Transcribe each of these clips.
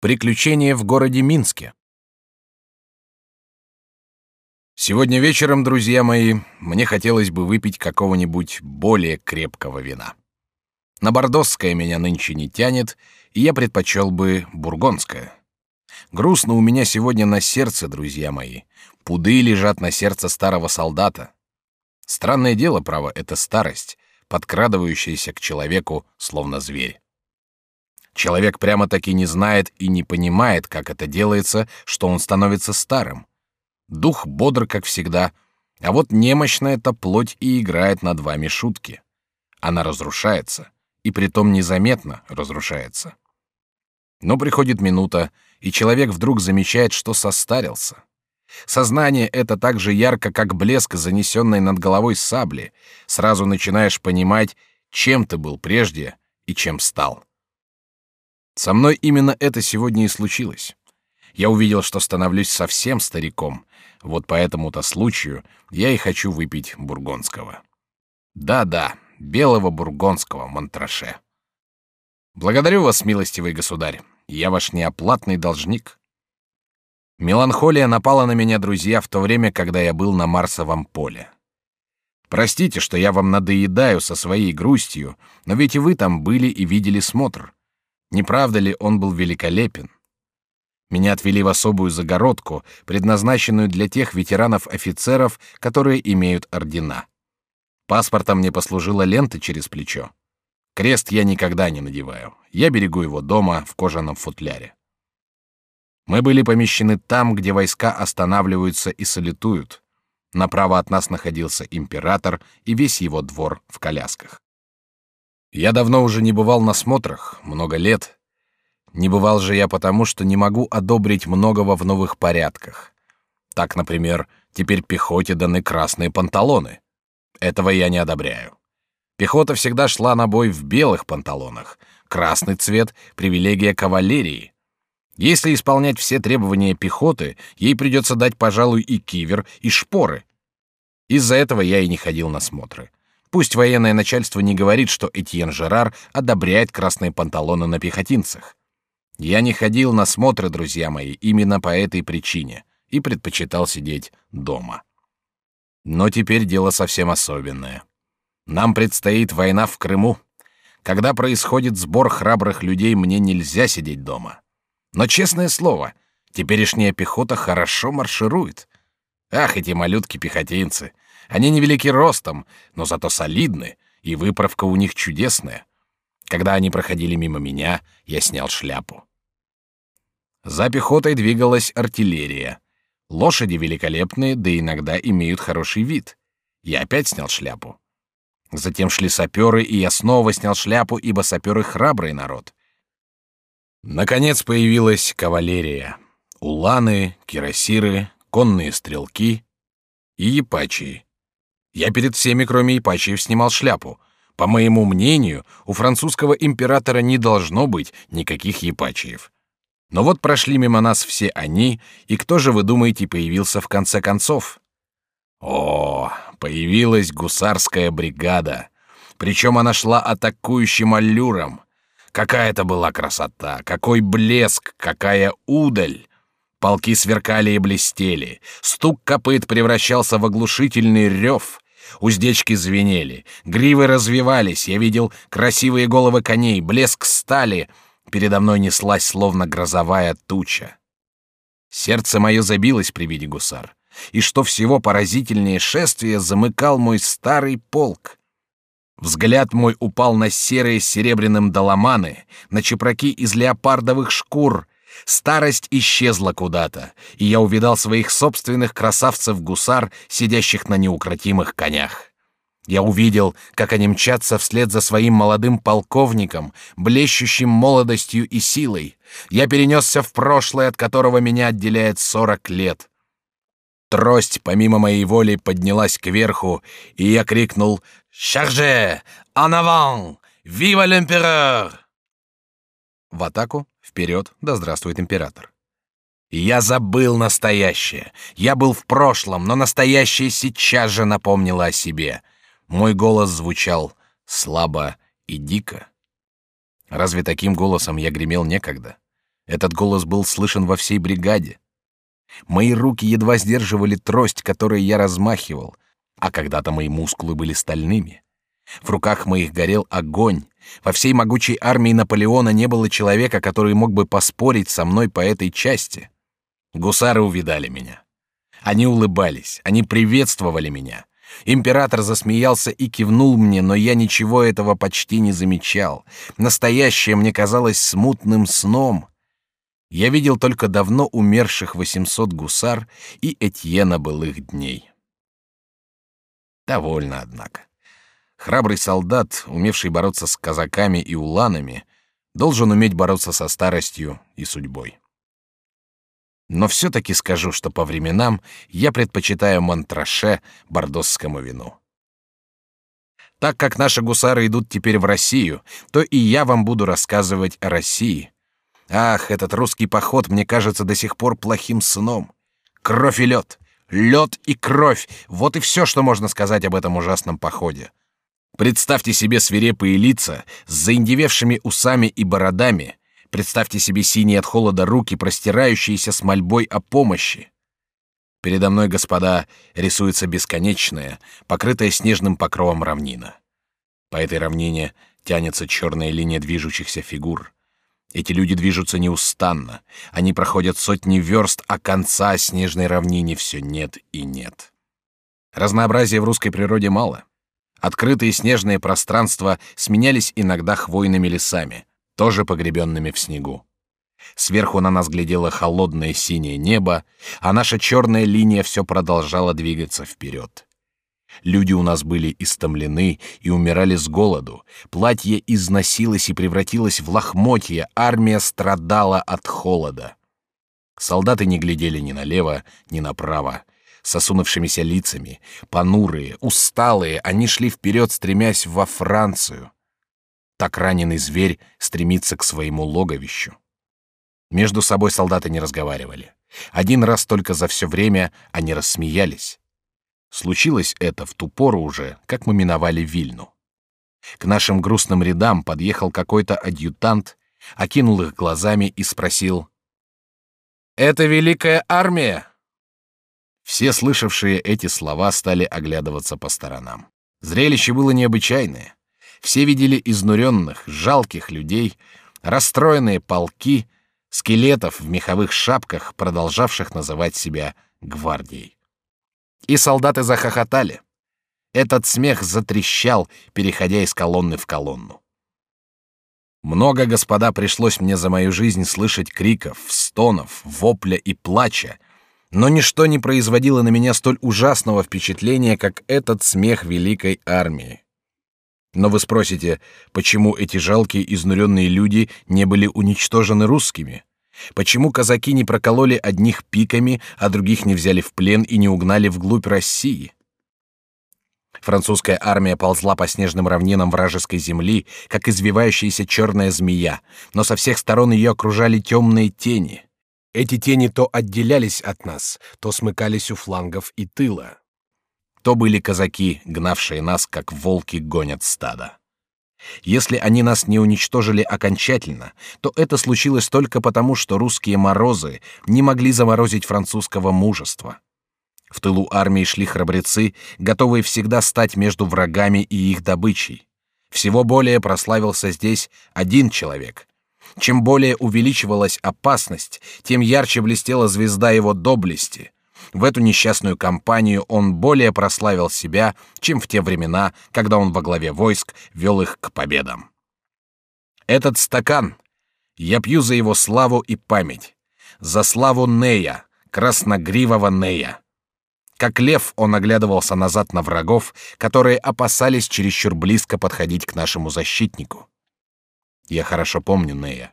Приключения в городе Минске. Сегодня вечером, друзья мои, мне хотелось бы выпить какого-нибудь более крепкого вина. На бордосское меня нынче не тянет, и я предпочел бы бургондское. Грустно у меня сегодня на сердце, друзья мои. Пуды лежат на сердце старого солдата. Странное дело, право, это старость, подкрадывающаяся к человеку, словно зверь. Человек прямо-таки не знает и не понимает, как это делается, что он становится старым. Дух бодр, как всегда, а вот немощная эта плоть и играет над вами шутки. Она разрушается, и притом незаметно разрушается. Но приходит минута, и человек вдруг замечает, что состарился. Сознание это так же ярко, как блеск занесенной над головой сабли. Сразу начинаешь понимать, чем ты был прежде и чем стал. Со мной именно это сегодня и случилось. Я увидел, что становлюсь совсем стариком. Вот по этому-то случаю я и хочу выпить бургондского. Да-да, белого бургондского мантраше. Благодарю вас, милостивый государь. Я ваш неоплатный должник. Меланхолия напала на меня, друзья, в то время, когда я был на Марсовом поле. Простите, что я вам надоедаю со своей грустью, но ведь и вы там были и видели смотр. Не правда ли он был великолепен? Меня отвели в особую загородку, предназначенную для тех ветеранов-офицеров, которые имеют ордена. Паспортом мне послужила лента через плечо. Крест я никогда не надеваю. Я берегу его дома в кожаном футляре. Мы были помещены там, где войска останавливаются и салютуют. Направо от нас находился император и весь его двор в колясках. Я давно уже не бывал на смотрах, много лет. Не бывал же я потому, что не могу одобрить многого в новых порядках. Так, например, теперь пехоте даны красные панталоны. Этого я не одобряю. Пехота всегда шла на бой в белых панталонах. Красный цвет — привилегия кавалерии. Если исполнять все требования пехоты, ей придется дать, пожалуй, и кивер, и шпоры. Из-за этого я и не ходил на смотры. Пусть военное начальство не говорит, что Этьен Жерар одобряет красные панталоны на пехотинцах. Я не ходил на смотры, друзья мои, именно по этой причине и предпочитал сидеть дома. Но теперь дело совсем особенное. Нам предстоит война в Крыму. Когда происходит сбор храбрых людей, мне нельзя сидеть дома. Но честное слово, теперешняя пехота хорошо марширует. Ах, эти малютки-пехотинцы! Они невелики ростом, но зато солидны, и выправка у них чудесная. Когда они проходили мимо меня, я снял шляпу. За пехотой двигалась артиллерия. Лошади великолепные, да иногда имеют хороший вид. Я опять снял шляпу. Затем шли саперы, и я снова снял шляпу, ибо саперы храбрый народ. Наконец появилась кавалерия. Уланы, кирасиры, конные стрелки и епачии. Я перед всеми, кроме ипачьев, снимал шляпу. По моему мнению, у французского императора не должно быть никаких епачьев. Но вот прошли мимо нас все они, и кто же, вы думаете, появился в конце концов? О, появилась гусарская бригада. Причем она шла атакующим аллюром. Какая это была красота, какой блеск, какая удаль! Полки сверкали и блестели, стук копыт превращался в оглушительный рев, уздечки звенели, гривы развивались, я видел красивые головы коней, блеск стали, передо мной неслась словно грозовая туча. Сердце мое забилось при виде гусар, и что всего поразительнее шествие замыкал мой старый полк. Взгляд мой упал на серые с серебряным доломаны, на чепраки из леопардовых шкур, Старость исчезла куда-то, и я увидал своих собственных красавцев-гусар, сидящих на неукротимых конях. Я увидел, как они мчатся вслед за своим молодым полковником, блещущим молодостью и силой. Я перенесся в прошлое, от которого меня отделяет сорок лет. Трость, помимо моей воли, поднялась кверху, и я крикнул «Шарже! Avant! Vive l'empereur!» В атаку Вперед, да здравствует император. Я забыл настоящее. Я был в прошлом, но настоящее сейчас же напомнило о себе. Мой голос звучал слабо и дико. Разве таким голосом я гремел некогда? Этот голос был слышен во всей бригаде. Мои руки едва сдерживали трость, которой я размахивал, а когда-то мои мускулы были стальными. В руках моих горел огонь. Во всей могучей армии Наполеона не было человека, который мог бы поспорить со мной по этой части. Гусары увидали меня. Они улыбались, они приветствовали меня. Император засмеялся и кивнул мне, но я ничего этого почти не замечал. Настоящее мне казалось смутным сном. Я видел только давно умерших 800 гусар и Этьена былых дней. Довольно, однако. Храбрый солдат, умевший бороться с казаками и уланами, должен уметь бороться со старостью и судьбой. Но все-таки скажу, что по временам я предпочитаю Монтраше бордосскому вину. Так как наши гусары идут теперь в Россию, то и я вам буду рассказывать о России. Ах, этот русский поход мне кажется до сих пор плохим сном. Кровь и лед, лед и кровь — вот и все, что можно сказать об этом ужасном походе. Представьте себе свирепые лица с заиндевевшими усами и бородами, Представьте себе синие от холода руки, простирающиеся с мольбой о помощи. Передо мной, господа, рисуется бесконечная, покрытая снежным покровом равнина. По этой равнине тянется черная линия движущихся фигур. Эти люди движутся неустанно. Они проходят сотни верст, а конца снежной равнине все нет и нет. Разнообразия в русской природе мало. Открытые снежные пространства сменялись иногда хвойными лесами, тоже погребенными в снегу. Сверху на нас глядело холодное синее небо, а наша черная линия все продолжала двигаться вперед. Люди у нас были истомлены и умирали с голоду. Платье износилось и превратилось в лохмотья. Армия страдала от холода. Солдаты не глядели ни налево, ни направо. С осунувшимися лицами, понурые, усталые, они шли вперед, стремясь во Францию. Так раненый зверь стремится к своему логовищу. Между собой солдаты не разговаривали. Один раз только за все время они рассмеялись. Случилось это в ту пору уже, как мы миновали Вильну. К нашим грустным рядам подъехал какой-то адъютант, окинул их глазами и спросил: "Это великая армия?" Все слышавшие эти слова стали оглядываться по сторонам. Зрелище было необычайное. Все видели изнуренных, жалких людей, расстроенные полки, скелетов в меховых шапках, продолжавших называть себя гвардией. И солдаты захохотали. Этот смех затрещал, переходя из колонны в колонну. Много, господа, пришлось мне за мою жизнь слышать криков, стонов, вопля и плача, но ничто не производило на меня столь ужасного впечатления, как этот смех великой армии. Но вы спросите, почему эти жалкие изнуренные люди не были уничтожены русскими? Почему казаки не прокололи одних пиками, а других не взяли в плен и не угнали вглубь России? Французская армия ползла по снежным равнинам вражеской земли, как извивающаяся черная змея, но со всех сторон ее окружали темные тени. Эти тени то отделялись от нас, то смыкались у флангов и тыла то были казаки, гнавшие нас, как волки гонят стадо. Если они нас не уничтожили окончательно, то это случилось только потому, что русские морозы не могли заморозить французского мужества. В тылу армии шли храбрецы, готовые всегда стать между врагами и их добычей. Всего более прославился здесь один человек. Чем более увеличивалась опасность, тем ярче блестела звезда его доблести — в эту несчастную кампанию он более прославил себя, чем в те времена, когда он во главе войск вел их к победам. Этот стакан я пью за его славу и память, за славу Нея, красногривого Нея. Как лев он оглядывался назад на врагов, которые опасались чересчур близко подходить к нашему защитнику. Я хорошо помню Нея.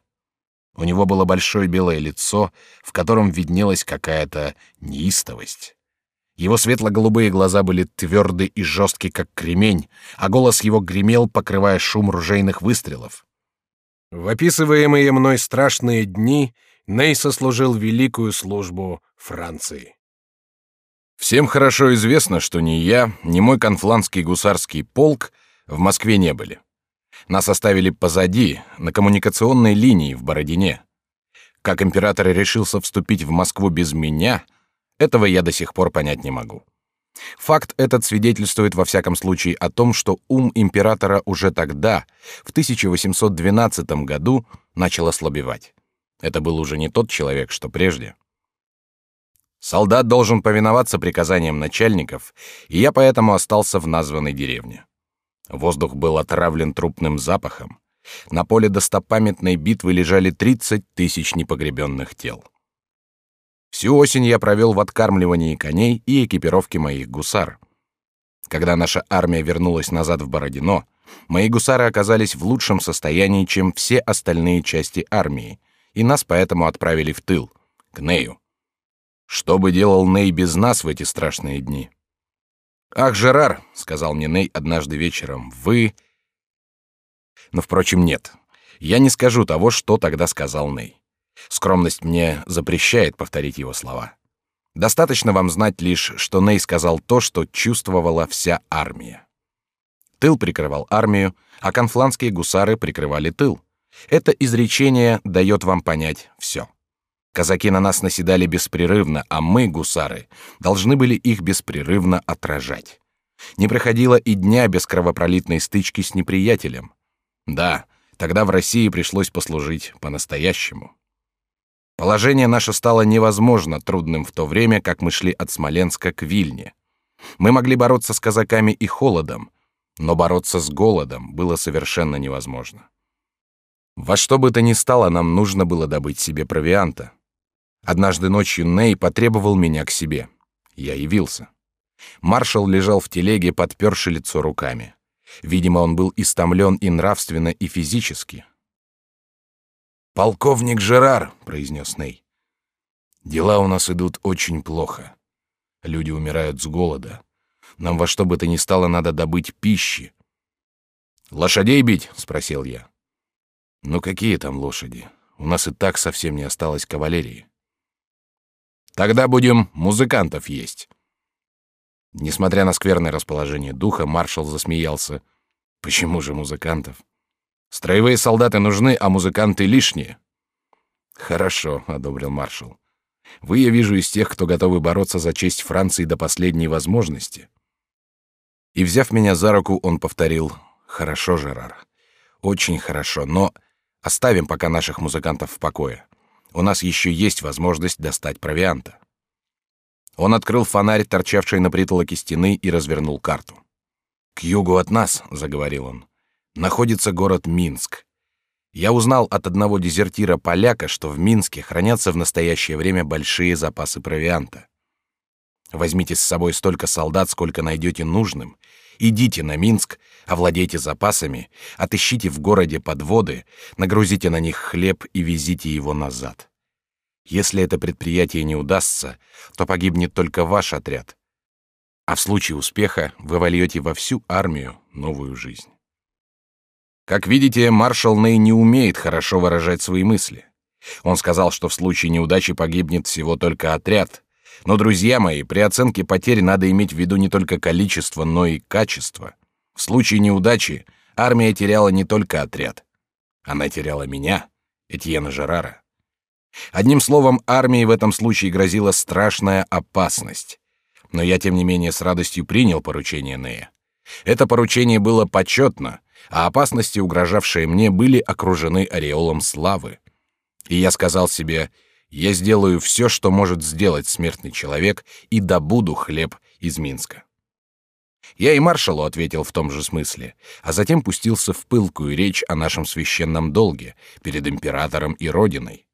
У него было большое белое лицо, в котором виднелась какая-то неистовость. Его светло-голубые глаза были тверды и жесткие, как кремень, а голос его гремел, покрывая шум ружейных выстрелов. В описываемые мной страшные дни Ней сослужил великую службу Франции. Всем хорошо известно, что ни я, ни мой конфланский гусарский полк в Москве не были. Нас оставили позади, на коммуникационной линии в Бородине. Как император решился вступить в Москву без меня, этого я до сих пор понять не могу. Факт этот свидетельствует во всяком случае о том, что ум императора уже тогда, в 1812 году, начал ослабевать. Это был уже не тот человек, что прежде. Солдат должен повиноваться приказаниям начальников, и я поэтому остался в названной деревне. Воздух был отравлен трупным запахом. На поле достопамятной битвы лежали 30 тысяч непогребенных тел. Всю осень я провел в откармливании коней и экипировке моих гусар. Когда наша армия вернулась назад в Бородино, мои гусары оказались в лучшем состоянии, чем все остальные части армии, и нас поэтому отправили в тыл, к Нею. Что бы делал Ней без нас в эти страшные дни? «Ах, Жерар», — сказал мне Ней однажды вечером, — «вы...» Но, впрочем, нет. Я не скажу того, что тогда сказал Ней. Скромность мне запрещает повторить его слова. Достаточно вам знать лишь, что Ней сказал то, что чувствовала вся армия. Тыл прикрывал армию, а конфланские гусары прикрывали тыл. Это изречение дает вам понять все. Казаки на нас наседали беспрерывно, а мы, гусары, должны были их беспрерывно отражать. Не проходило и дня без кровопролитной стычки с неприятелем. Да, тогда в России пришлось послужить по-настоящему. Положение наше стало невозможно трудным в то время, как мы шли от Смоленска к Вильне. Мы могли бороться с казаками и холодом, но бороться с голодом было совершенно невозможно. Во что бы то ни стало, нам нужно было добыть себе провианта. Однажды ночью Ней потребовал меня к себе. Я явился. Маршал лежал в телеге, подперши лицо руками. Видимо, он был истомлен и нравственно, и физически. «Полковник Жерар», — произнес Ней. «Дела у нас идут очень плохо. Люди умирают с голода. Нам во что бы то ни стало надо добыть пищи». «Лошадей бить?» — спросил я. «Ну какие там лошади? У нас и так совсем не осталось кавалерии». «Тогда будем музыкантов есть». Несмотря на скверное расположение духа, маршал засмеялся. «Почему же музыкантов? Строевые солдаты нужны, а музыканты лишние. Хорошо, одобрил маршал. Вы, я вижу, из тех, кто готовы бороться за честь Франции до последней возможности. И взяв меня за руку, он повторил: "Хорошо, Жерар, очень хорошо, но оставим пока наших музыкантов в покое. У нас еще есть возможность достать провианта". Он открыл фонарь, торчавший на притолоке стены, и развернул карту. К югу от нас, заговорил он, находится город Минск. Я узнал от одного дезертира поляка, что в Минске хранятся в настоящее время большие запасы провианта. Возьмите с собой столько солдат, сколько найдете нужным. Идите на Минск, овладейте запасами, отыщите в городе подводы, нагрузите на них хлеб и везите его назад. Если это предприятие не удастся, то погибнет только ваш отряд. А в случае успеха вы вольете во всю армию новую жизнь. Как видите, маршал Ней не умеет хорошо выражать свои мысли. Он сказал, что в случае неудачи погибнет всего только отряд. Но, друзья мои, при оценке потерь надо иметь в виду не только количество, но и качество. В случае неудачи армия теряла не только отряд. Она теряла меня, Этьена Жерара. Одним словом, армии в этом случае грозила страшная опасность. Но я, тем не менее, с радостью принял поручение Нея. Это поручение было почетно, а опасности, угрожавшие мне, были окружены ореолом славы. И я сказал себе, я сделаю все, что может сделать смертный человек, и добуду хлеб из Минска. Я и маршалу ответил в том же смысле, а затем пустился в пылкую речь о нашем священном долге перед императором и родиной.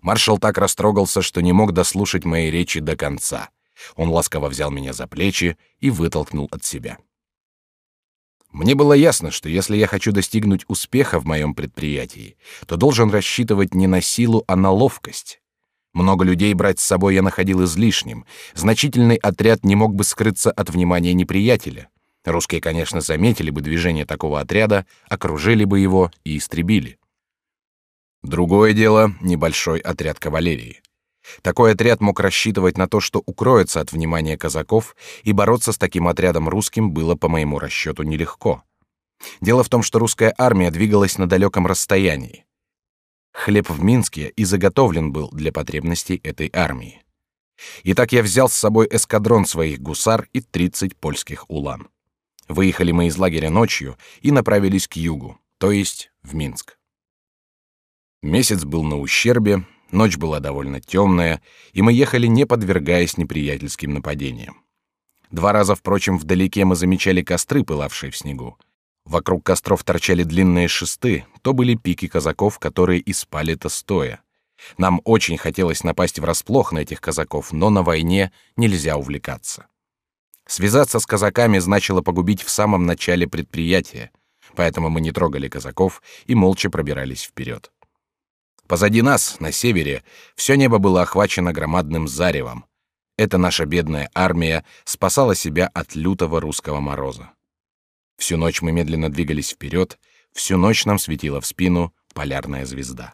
Маршал так растрогался, что не мог дослушать моей речи до конца. Он ласково взял меня за плечи и вытолкнул от себя. Мне было ясно, что если я хочу достигнуть успеха в моем предприятии, то должен рассчитывать не на силу, а на ловкость. Много людей брать с собой я находил излишним. Значительный отряд не мог бы скрыться от внимания неприятеля. Русские, конечно, заметили бы движение такого отряда, окружили бы его и истребили. Другое дело — небольшой отряд кавалерии. Такой отряд мог рассчитывать на то, что укроется от внимания казаков, и бороться с таким отрядом русским было, по моему расчету, нелегко. Дело в том, что русская армия двигалась на далеком расстоянии. Хлеб в Минске и заготовлен был для потребностей этой армии. Итак, я взял с собой эскадрон своих гусар и 30 польских улан. Выехали мы из лагеря ночью и направились к югу, то есть в Минск. Месяц был на ущербе, ночь была довольно темная, и мы ехали, не подвергаясь неприятельским нападениям. Два раза, впрочем, вдалеке мы замечали костры, пылавшие в снегу. Вокруг костров торчали длинные шесты, то были пики казаков, которые и спали-то стоя. Нам очень хотелось напасть врасплох на этих казаков, но на войне нельзя увлекаться. Связаться с казаками значило погубить в самом начале предприятия, поэтому мы не трогали казаков и молча пробирались вперед. Позади нас, на севере, все небо было охвачено громадным заревом. Эта наша бедная армия спасала себя от лютого русского мороза. Всю ночь мы медленно двигались вперед, всю ночь нам светила в спину полярная звезда.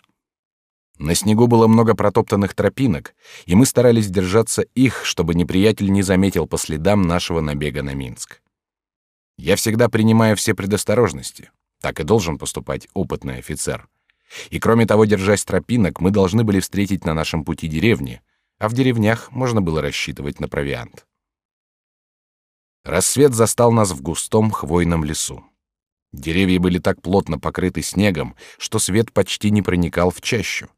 На снегу было много протоптанных тропинок, и мы старались держаться их, чтобы неприятель не заметил по следам нашего набега на Минск. Я всегда принимаю все предосторожности. Так и должен поступать опытный офицер. И кроме того, держась тропинок, мы должны были встретить на нашем пути деревни, а в деревнях можно было рассчитывать на провиант. Рассвет застал нас в густом хвойном лесу. Деревья были так плотно покрыты снегом, что свет почти не проникал в чащу.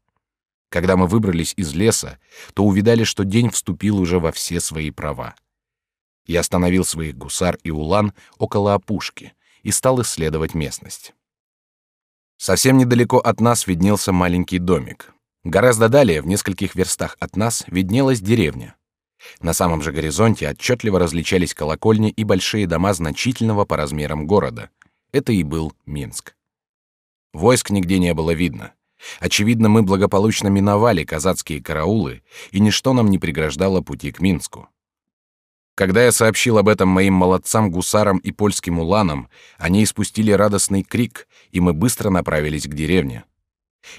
Когда мы выбрались из леса, то увидали, что день вступил уже во все свои права. Я остановил своих гусар и улан около опушки и стал исследовать местность. Совсем недалеко от нас виднелся маленький домик. Гораздо далее, в нескольких верстах от нас, виднелась деревня. На самом же горизонте отчетливо различались колокольни и большие дома значительного по размерам города. Это и был Минск. Войск нигде не было видно. Очевидно, мы благополучно миновали казацкие караулы, и ничто нам не преграждало пути к Минску. Когда я сообщил об этом моим молодцам-гусарам и польским уланам, они испустили радостный крик, и мы быстро направились к деревне.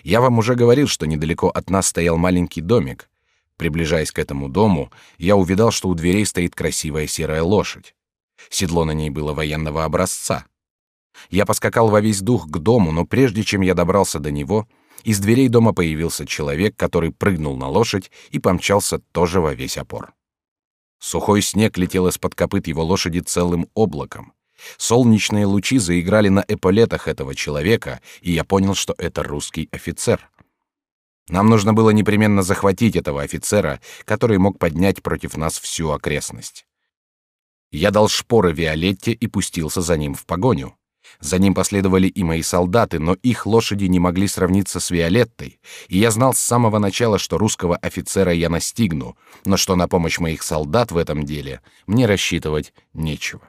Я вам уже говорил, что недалеко от нас стоял маленький домик, Приближаясь к этому дому, я увидал, что у дверей стоит красивая серая лошадь. Седло на ней было военного образца. Я поскакал во весь дух к дому, но прежде чем я добрался до него, из дверей дома появился человек, который прыгнул на лошадь и помчался тоже во весь опор. Сухой снег летел из-под копыт его лошади целым облаком. Солнечные лучи заиграли на эполетах этого человека, и я понял, что это русский офицер. Нам нужно было непременно захватить этого офицера, который мог поднять против нас всю окрестность. Я дал шпоры Виолетте и пустился за ним в погоню. За ним последовали и мои солдаты, но их лошади не могли сравниться с Виолеттой, и я знал с самого начала, что русского офицера я настигну, но что на помощь моих солдат в этом деле мне рассчитывать нечего.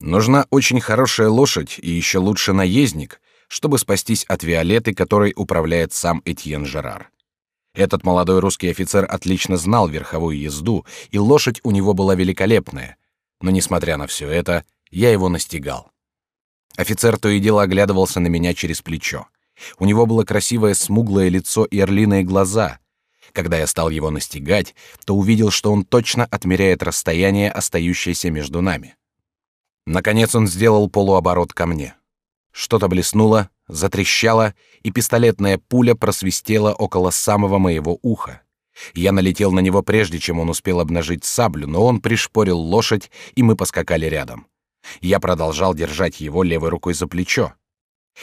Нужна очень хорошая лошадь и еще лучше наездник, чтобы спастись от Виолетты, которой управляет сам Этьен Жерар. Этот молодой русский офицер отлично знал верховую езду, и лошадь у него была великолепная. Но, несмотря на все это, я его настигал. Офицер то и дело оглядывался на меня через плечо. У него было красивое смуглое лицо и орлиные глаза. Когда я стал его настигать, то увидел, что он точно отмеряет расстояние, остающееся между нами. Наконец он сделал полуоборот ко мне. Что-то блеснуло, затрещало, и пистолетная пуля просвистела около самого моего уха. Я налетел на него прежде, чем он успел обнажить саблю, но он пришпорил лошадь, и мы поскакали рядом. Я продолжал держать его левой рукой за плечо.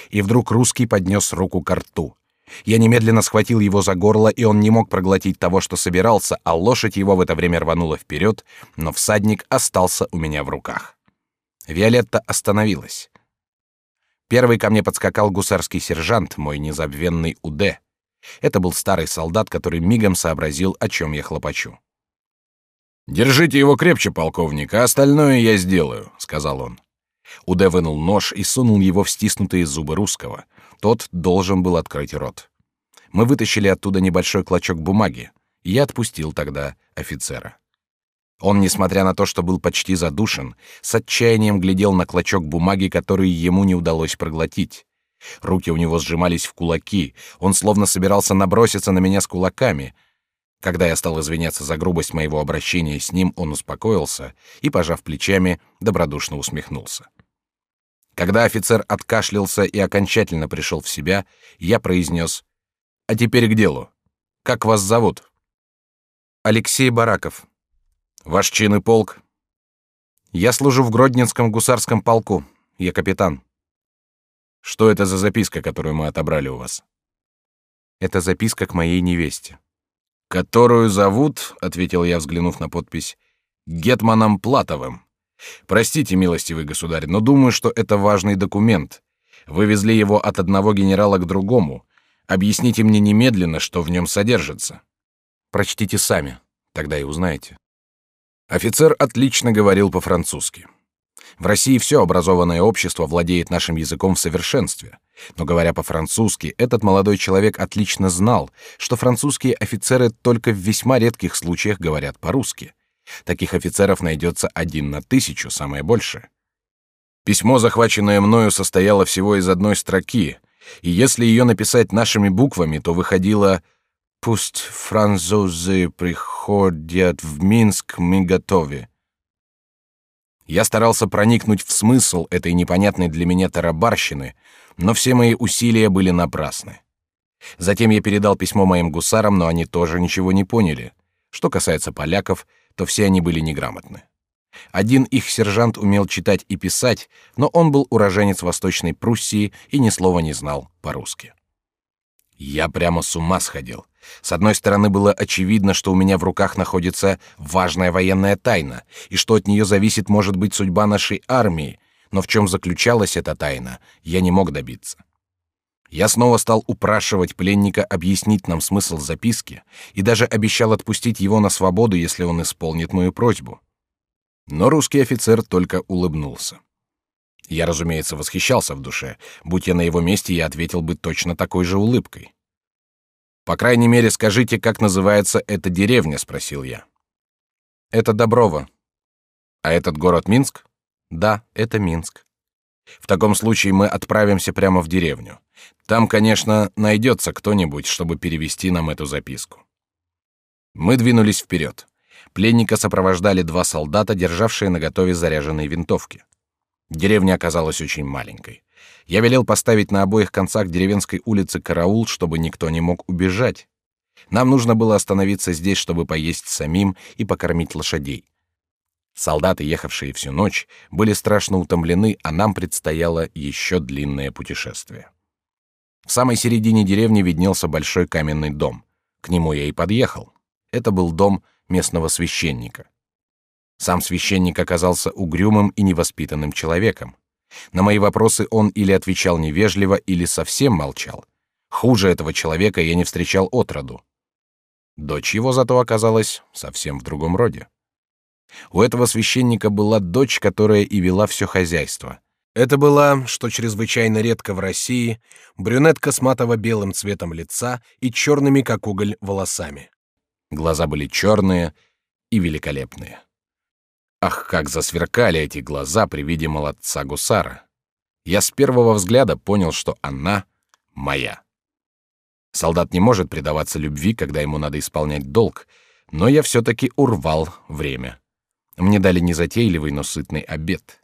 И вдруг русский поднес руку к рту. Я немедленно схватил его за горло, и он не мог проглотить того, что собирался, а лошадь его в это время рванула вперед, но всадник остался у меня в руках. Виолетта остановилась. Первый ко мне подскакал гусарский сержант, мой незабвенный Уде. Это был старый солдат, который мигом сообразил, о чем я хлопочу. «Держите его крепче, полковник, а остальное я сделаю», — сказал он. Уде вынул нож и сунул его в стиснутые зубы русского. Тот должен был открыть рот. Мы вытащили оттуда небольшой клочок бумаги. Я отпустил тогда офицера. Он, несмотря на то, что был почти задушен, с отчаянием глядел на клочок бумаги, который ему не удалось проглотить. Руки у него сжимались в кулаки, он словно собирался наброситься на меня с кулаками. Когда я стал извиняться за грубость моего обращения с ним, он успокоился и, пожав плечами, добродушно усмехнулся. Когда офицер откашлялся и окончательно пришел в себя, я произнес: "А теперь к делу. Как вас зовут?" Алексей Бараков. Ваш чин и полк? Я служу в Гродненском гусарском полку. Я капитан. Что это за записка, которую мы отобрали у вас? Это записка к моей невесте. Которую зовут, ответил я, взглянув на подпись, гетманом Платовым. Простите, милостивый государь, но думаю, что это важный документ. Вы везли его от одного генерала к другому. Объясните мне немедленно, что в нем содержится. Прочтите сами, тогда и узнаете. Офицер отлично говорил по-французски. В России все образованное общество владеет нашим языком в совершенстве. Но говоря по-французски, этот молодой человек отлично знал, что французские офицеры только в весьма редких случаях говорят по-русски. Таких офицеров найдется один на тысячу, самое больше. Письмо, захваченное мною, состояло всего из одной строки, и если ее написать нашими буквами, то выходило «Пусть французы приходят в Минск, мы готовы». Я старался проникнуть в смысл этой непонятной для меня тарабарщины, но все мои усилия были напрасны. Затем я передал письмо моим гусарам, но они тоже ничего не поняли. Что касается поляков, то все они были неграмотны. Один их сержант умел читать и писать, но он был уроженец Восточной Пруссии и ни слова не знал по-русски. Я прямо с ума сходил. С одной стороны, было очевидно, что у меня в руках находится важная военная тайна, и что от нее зависит, может быть, судьба нашей армии, но в чем заключалась эта тайна, я не мог добиться. Я снова стал упрашивать пленника объяснить нам смысл записки и даже обещал отпустить его на свободу, если он исполнит мою просьбу. Но русский офицер только улыбнулся. Я, разумеется, восхищался в душе. Будь я на его месте, я ответил бы точно такой же улыбкой. По крайней мере, скажите, как называется эта деревня, спросил я. Это Доброво. А этот город Минск? Да, это Минск. В таком случае мы отправимся прямо в деревню. Там, конечно, найдется кто-нибудь, чтобы перевести нам эту записку. Мы двинулись вперед. Пленника сопровождали два солдата, державшие наготове заряженные винтовки. Деревня оказалась очень маленькой. Я велел поставить на обоих концах деревенской улицы караул, чтобы никто не мог убежать. Нам нужно было остановиться здесь, чтобы поесть самим и покормить лошадей. Солдаты, ехавшие всю ночь, были страшно утомлены, а нам предстояло еще длинное путешествие. В самой середине деревни виднелся большой каменный дом. К нему я и подъехал. Это был дом местного священника. Сам священник оказался угрюмым и невоспитанным человеком. На мои вопросы он или отвечал невежливо, или совсем молчал. Хуже этого человека я не встречал отроду. Дочь его зато оказалась совсем в другом роде. У этого священника была дочь, которая и вела все хозяйство. Это была, что чрезвычайно редко в России, брюнетка с матово-белым цветом лица и черными, как уголь, волосами. Глаза были черные и великолепные. Ах, как засверкали эти глаза при виде молодца гусара! Я с первого взгляда понял, что она моя. Солдат не может предаваться любви, когда ему надо исполнять долг, но я все-таки урвал время. Мне дали незатейливый, но сытный обед.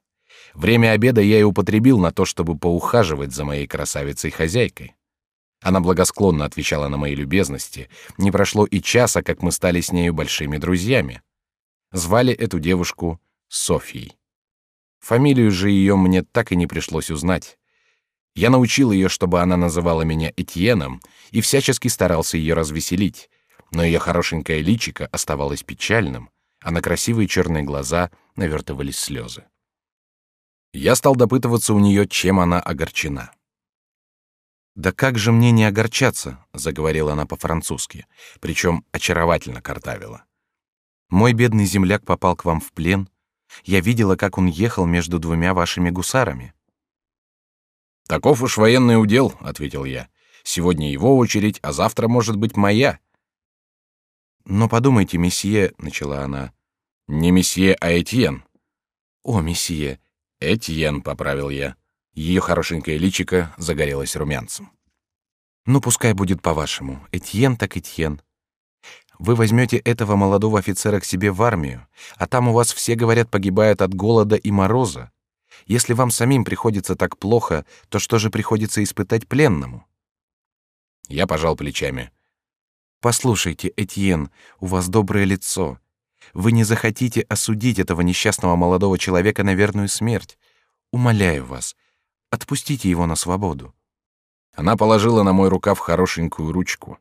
Время обеда я и употребил на то, чтобы поухаживать за моей красавицей-хозяйкой. Она благосклонно отвечала на мои любезности. Не прошло и часа, как мы стали с нею большими друзьями. Звали эту девушку Софией. Фамилию же ее мне так и не пришлось узнать. Я научил ее, чтобы она называла меня Этьеном, и всячески старался ее развеселить, но ее хорошенькое личико оставалось печальным, а на красивые черные глаза навертывались слезы. Я стал допытываться у нее, чем она огорчена. «Да как же мне не огорчаться?» — заговорила она по-французски, причем очаровательно картавила. Мой бедный земляк попал к вам в плен. Я видела, как он ехал между двумя вашими гусарами. Таков уж военный удел, ответил я. Сегодня его очередь, а завтра может быть моя. Но подумайте, месье, начала она. Не месье, а Этьен. О, месье, Этьен, поправил я. Ее хорошенькое личико загорелось румянцем. Ну, пускай будет по-вашему. Этьен так Этьен. Вы возьмете этого молодого офицера к себе в армию, а там у вас все, говорят, погибают от голода и мороза. Если вам самим приходится так плохо, то что же приходится испытать пленному? Я пожал плечами. Послушайте, Этьен, у вас доброе лицо. Вы не захотите осудить этого несчастного молодого человека на верную смерть. Умоляю вас, отпустите его на свободу. Она положила на мой рукав хорошенькую ручку.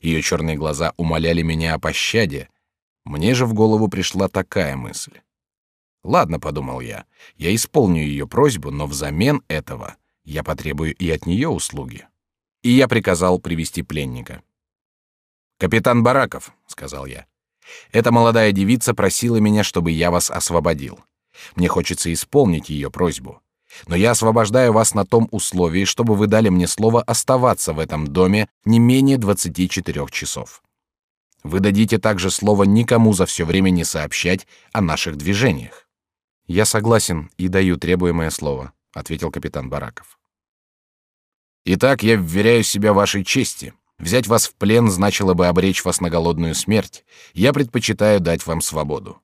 Ее черные глаза умоляли меня о пощаде. Мне же в голову пришла такая мысль. Ладно, подумал я, я исполню ее просьбу, но взамен этого я потребую и от нее услуги. И я приказал привести пленника. Капитан Бараков, сказал я. Эта молодая девица просила меня, чтобы я вас освободил. Мне хочется исполнить ее просьбу. Но я освобождаю вас на том условии, чтобы вы дали мне слово оставаться в этом доме не менее 24 часов. Вы дадите также слово никому за все время не сообщать о наших движениях. Я согласен и даю требуемое слово, ответил капитан Бараков. Итак, я вверяю себя вашей чести. Взять вас в плен значило бы обречь вас на голодную смерть. Я предпочитаю дать вам свободу.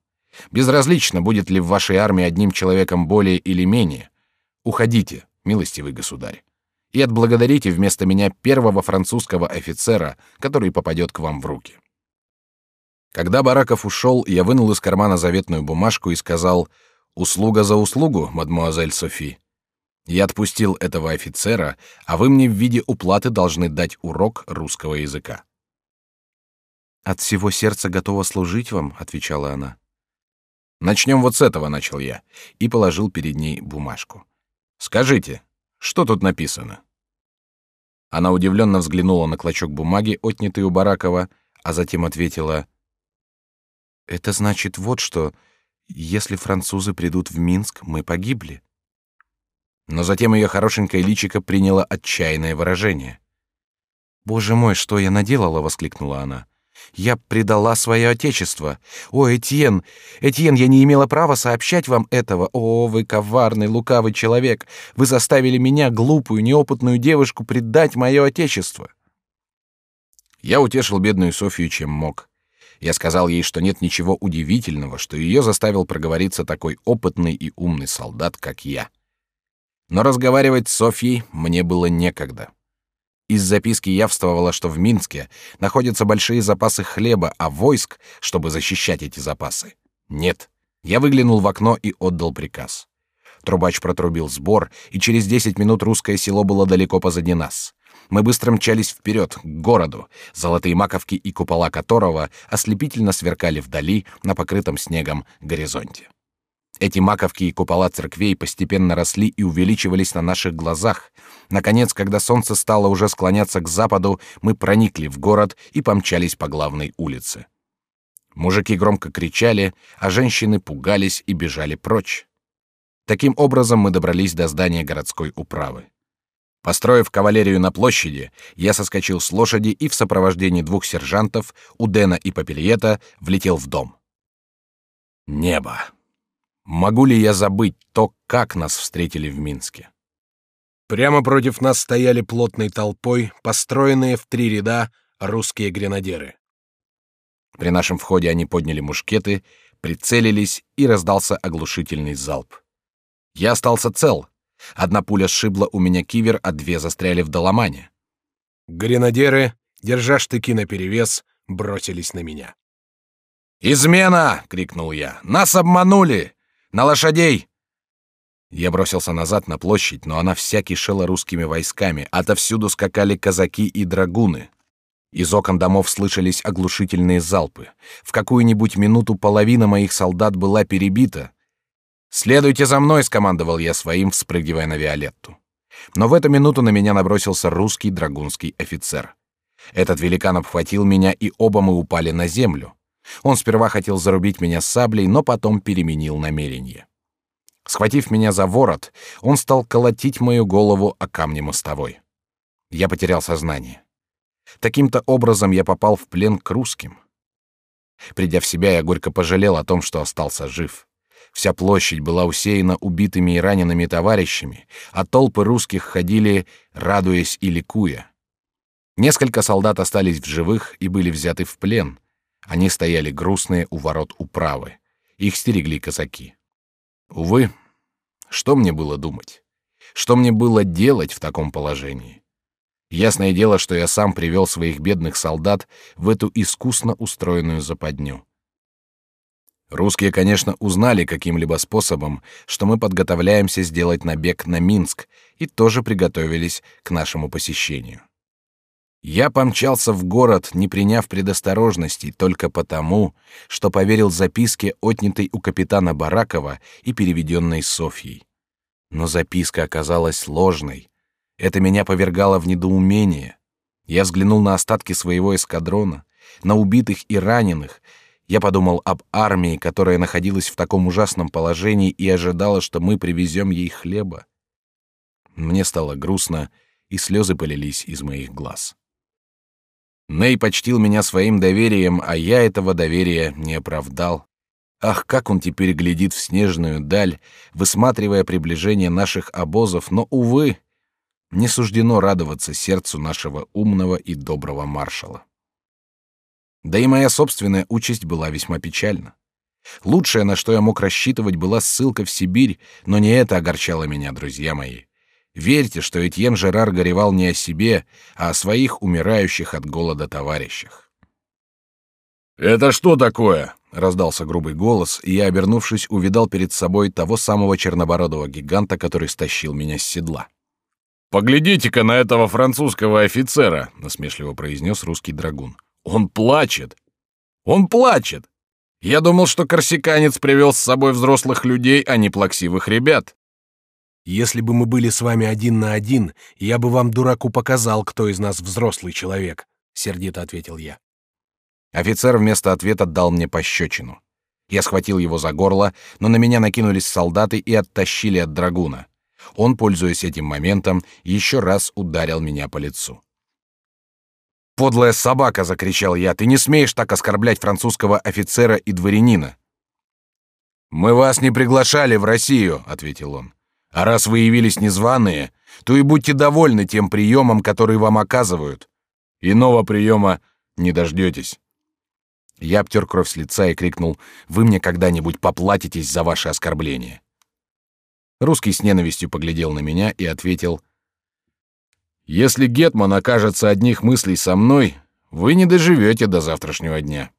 Безразлично, будет ли в вашей армии одним человеком более или менее. Уходите, милостивый государь, и отблагодарите вместо меня первого французского офицера, который попадет к вам в руки. Когда Бараков ушел, я вынул из кармана заветную бумажку и сказал «Услуга за услугу, мадмуазель Софи». Я отпустил этого офицера, а вы мне в виде уплаты должны дать урок русского языка. От всего сердца готова служить вам, отвечала она. Начнем вот с этого, начал я и положил перед ней бумажку. Скажите, что тут написано? Она удивленно взглянула на клочок бумаги, отнятый у Баракова, а затем ответила: "Это значит вот что: если французы придут в Минск, мы погибли". Но затем ее хорошенькое личико приняло отчаянное выражение. Боже мой, что я наделала! воскликнула она. Я предала свое отечество. О, Этьен, Этьен, я не имела права сообщать вам этого. О, вы коварный, лукавый человек. Вы заставили меня, глупую, неопытную девушку, предать мое отечество. Я утешил бедную Софию чем мог. Я сказал ей, что нет ничего удивительного, что ее заставил проговориться такой опытный и умный солдат, как я. Но разговаривать с Софьей мне было некогда. Из записки явствовало, что в Минске находятся большие запасы хлеба, а войск, чтобы защищать эти запасы, нет. Я выглянул в окно и отдал приказ. Трубач протрубил сбор, и через десять минут русское село было далеко позади нас. Мы быстро мчались вперед, к городу, золотые маковки и купола которого ослепительно сверкали вдали на покрытом снегом горизонте. Эти маковки и купола церквей постепенно росли и увеличивались на наших глазах. Наконец, когда солнце стало уже склоняться к западу, мы проникли в город и помчались по главной улице. Мужики громко кричали, а женщины пугались и бежали прочь. Таким образом мы добрались до здания городской управы. Построив кавалерию на площади, я соскочил с лошади и в сопровождении двух сержантов, Удена и Папильета, влетел в дом. Небо. Могу ли я забыть то, как нас встретили в Минске? Прямо против нас стояли плотной толпой, построенные в три ряда русские гренадеры. При нашем входе они подняли мушкеты, прицелились, и раздался оглушительный залп. Я остался цел. Одна пуля сшибла у меня кивер, а две застряли в доломане. Гренадеры, держа штыки наперевес, бросились на меня. «Измена!» — крикнул я. «Нас обманули! На лошадей!» Я бросился назад на площадь, но она вся кишела русскими войсками. Отовсюду скакали казаки и драгуны. Из окон домов слышались оглушительные залпы. В какую-нибудь минуту половина моих солдат была перебита. «Следуйте за мной!» — скомандовал я своим, вспрыгивая на Виолетту. Но в эту минуту на меня набросился русский драгунский офицер. Этот великан обхватил меня, и оба мы упали на землю. Он сперва хотел зарубить меня саблей, но потом переменил намерение. Схватив меня за ворот, он стал колотить мою голову о камни мостовой. Я потерял сознание. Таким-то образом я попал в плен к русским. Придя в себя, я горько пожалел о том, что остался жив. Вся площадь была усеяна убитыми и ранеными товарищами, а толпы русских ходили, радуясь и ликуя. Несколько солдат остались в живых и были взяты в плен, они стояли грустные у ворот управы. Их стерегли казаки. Увы, Что мне было думать? Что мне было делать в таком положении? Ясное дело, что я сам привел своих бедных солдат в эту искусно устроенную западню. Русские, конечно, узнали каким-либо способом, что мы подготовляемся сделать набег на Минск, и тоже приготовились к нашему посещению. Я помчался в город, не приняв предосторожностей, только потому, что поверил записке, отнятой у капитана Баракова и переведенной Софьей. Но записка оказалась ложной. Это меня повергало в недоумение. Я взглянул на остатки своего эскадрона, на убитых и раненых. Я подумал об армии, которая находилась в таком ужасном положении и ожидала, что мы привезем ей хлеба. Мне стало грустно, и слезы полились из моих глаз. Ней почтил меня своим доверием, а я этого доверия не оправдал. Ах, как он теперь глядит в снежную даль, высматривая приближение наших обозов, но, увы, не суждено радоваться сердцу нашего умного и доброго маршала. Да и моя собственная участь была весьма печальна. Лучшее, на что я мог рассчитывать, была ссылка в Сибирь, но не это огорчало меня, друзья мои. Верьте, что Этьен Жерар горевал не о себе, а о своих умирающих от голода товарищах. «Это что такое?» — раздался грубый голос, и я, обернувшись, увидал перед собой того самого чернобородого гиганта, который стащил меня с седла. «Поглядите-ка на этого французского офицера», — насмешливо произнес русский драгун. «Он плачет! Он плачет! Я думал, что корсиканец привел с собой взрослых людей, а не плаксивых ребят». «Если бы мы были с вами один на один, я бы вам, дураку, показал, кто из нас взрослый человек», — сердито ответил я. Офицер вместо ответа дал мне пощечину. Я схватил его за горло, но на меня накинулись солдаты и оттащили от драгуна. Он, пользуясь этим моментом, еще раз ударил меня по лицу. «Подлая собака!» — закричал я. «Ты не смеешь так оскорблять французского офицера и дворянина!» «Мы вас не приглашали в Россию», — ответил он. «А раз вы явились незваные, то и будьте довольны тем приемом, который вам оказывают. Иного приема не дождетесь». Я обтер кровь с лица и крикнул, «Вы мне когда-нибудь поплатитесь за ваши оскорбления?» Русский с ненавистью поглядел на меня и ответил, «Если Гетман окажется одних мыслей со мной, вы не доживете до завтрашнего дня».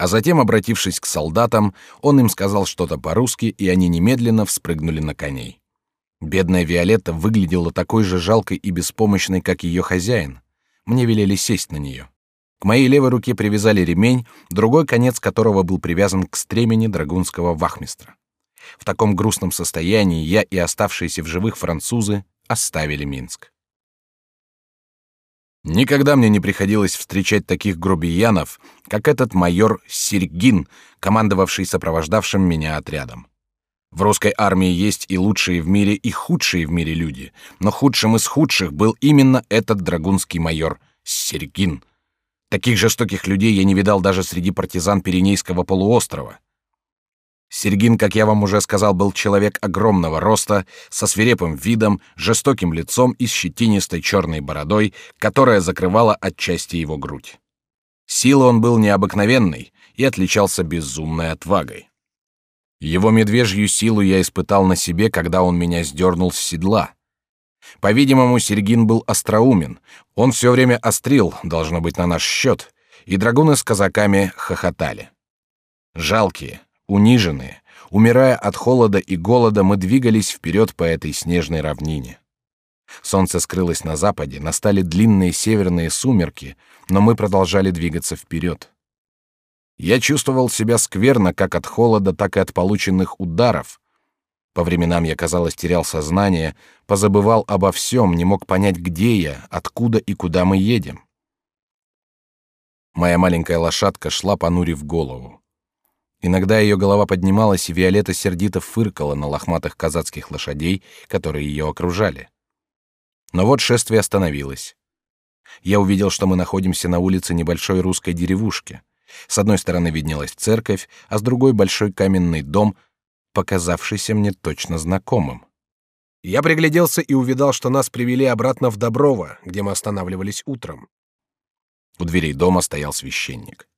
А затем, обратившись к солдатам, он им сказал что-то по-русски, и они немедленно вспрыгнули на коней. Бедная Виолетта выглядела такой же жалкой и беспомощной, как ее хозяин. Мне велели сесть на нее. К моей левой руке привязали ремень, другой конец которого был привязан к стремени драгунского вахмистра. В таком грустном состоянии я и оставшиеся в живых французы оставили Минск. Никогда мне не приходилось встречать таких грубиянов, как этот майор Сергин, командовавший сопровождавшим меня отрядом. В русской армии есть и лучшие в мире, и худшие в мире люди, но худшим из худших был именно этот драгунский майор Сергин, Таких жестоких людей я не видал даже среди партизан Пиренейского полуострова. Сергин, как я вам уже сказал, был человек огромного роста, со свирепым видом, жестоким лицом и щетинистой черной бородой, которая закрывала отчасти его грудь. Силы он был необыкновенный и отличался безумной отвагой. Его медвежью силу я испытал на себе, когда он меня сдернул с седла. По-видимому, Сергин был остроумен. Он все время острил, должно быть, на наш счет, и драгуны с казаками хохотали. Жалкие, униженные, умирая от холода и голода, мы двигались вперед по этой снежной равнине. Солнце скрылось на западе, настали длинные северные сумерки, но мы продолжали двигаться вперед. Я чувствовал себя скверно как от холода, так и от полученных ударов, по временам я, казалось, терял сознание, позабывал обо всем, не мог понять, где я, откуда и куда мы едем. Моя маленькая лошадка шла, понурив голову. Иногда ее голова поднималась, и Виолетта сердито фыркала на лохматых казацких лошадей, которые ее окружали. Но вот шествие остановилось. Я увидел, что мы находимся на улице небольшой русской деревушки. С одной стороны виднелась церковь, а с другой большой каменный дом — показавшийся мне точно знакомым. Я пригляделся и увидал, что нас привели обратно в Доброво, где мы останавливались утром. У дверей дома стоял священник.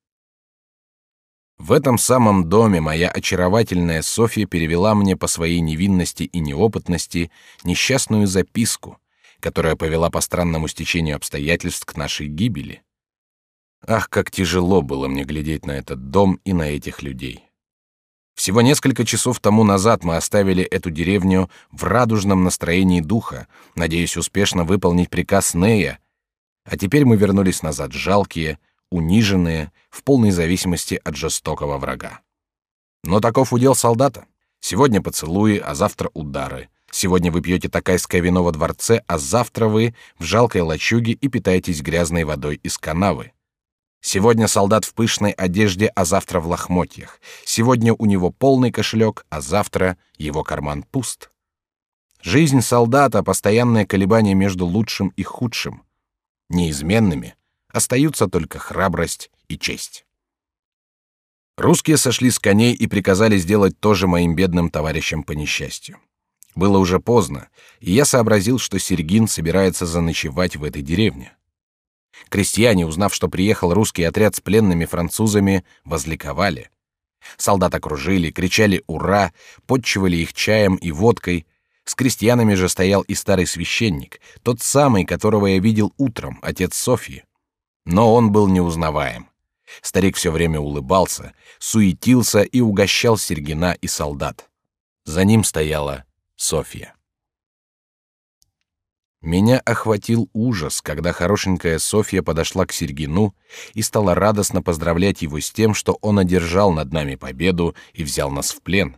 В этом самом доме моя очаровательная Софья перевела мне по своей невинности и неопытности несчастную записку, которая повела по странному стечению обстоятельств к нашей гибели. Ах, как тяжело было мне глядеть на этот дом и на этих людей. Всего несколько часов тому назад мы оставили эту деревню в радужном настроении духа, надеясь успешно выполнить приказ Нея, а теперь мы вернулись назад жалкие, униженные, в полной зависимости от жестокого врага. Но таков удел солдата. Сегодня поцелуи, а завтра удары. Сегодня вы пьете такайское вино во дворце, а завтра вы в жалкой лачуге и питаетесь грязной водой из канавы. Сегодня солдат в пышной одежде, а завтра в лохмотьях. Сегодня у него полный кошелек, а завтра его карман пуст. Жизнь солдата — постоянное колебание между лучшим и худшим. Неизменными остаются только храбрость и честь. Русские сошли с коней и приказали сделать то же моим бедным товарищам по несчастью. Было уже поздно, и я сообразил, что Сергин собирается заночевать в этой деревне. Крестьяне, узнав, что приехал русский отряд с пленными французами, возликовали. Солдат окружили, кричали «Ура!», подчивали их чаем и водкой. С крестьянами же стоял и старый священник, тот самый, которого я видел утром, отец Софьи. Но он был неузнаваем. Старик все время улыбался, суетился и угощал Сергина и солдат. За ним стояла Софья. Меня охватил ужас, когда хорошенькая Софья подошла к Сергину и стала радостно поздравлять его с тем, что он одержал над нами победу и взял нас в плен.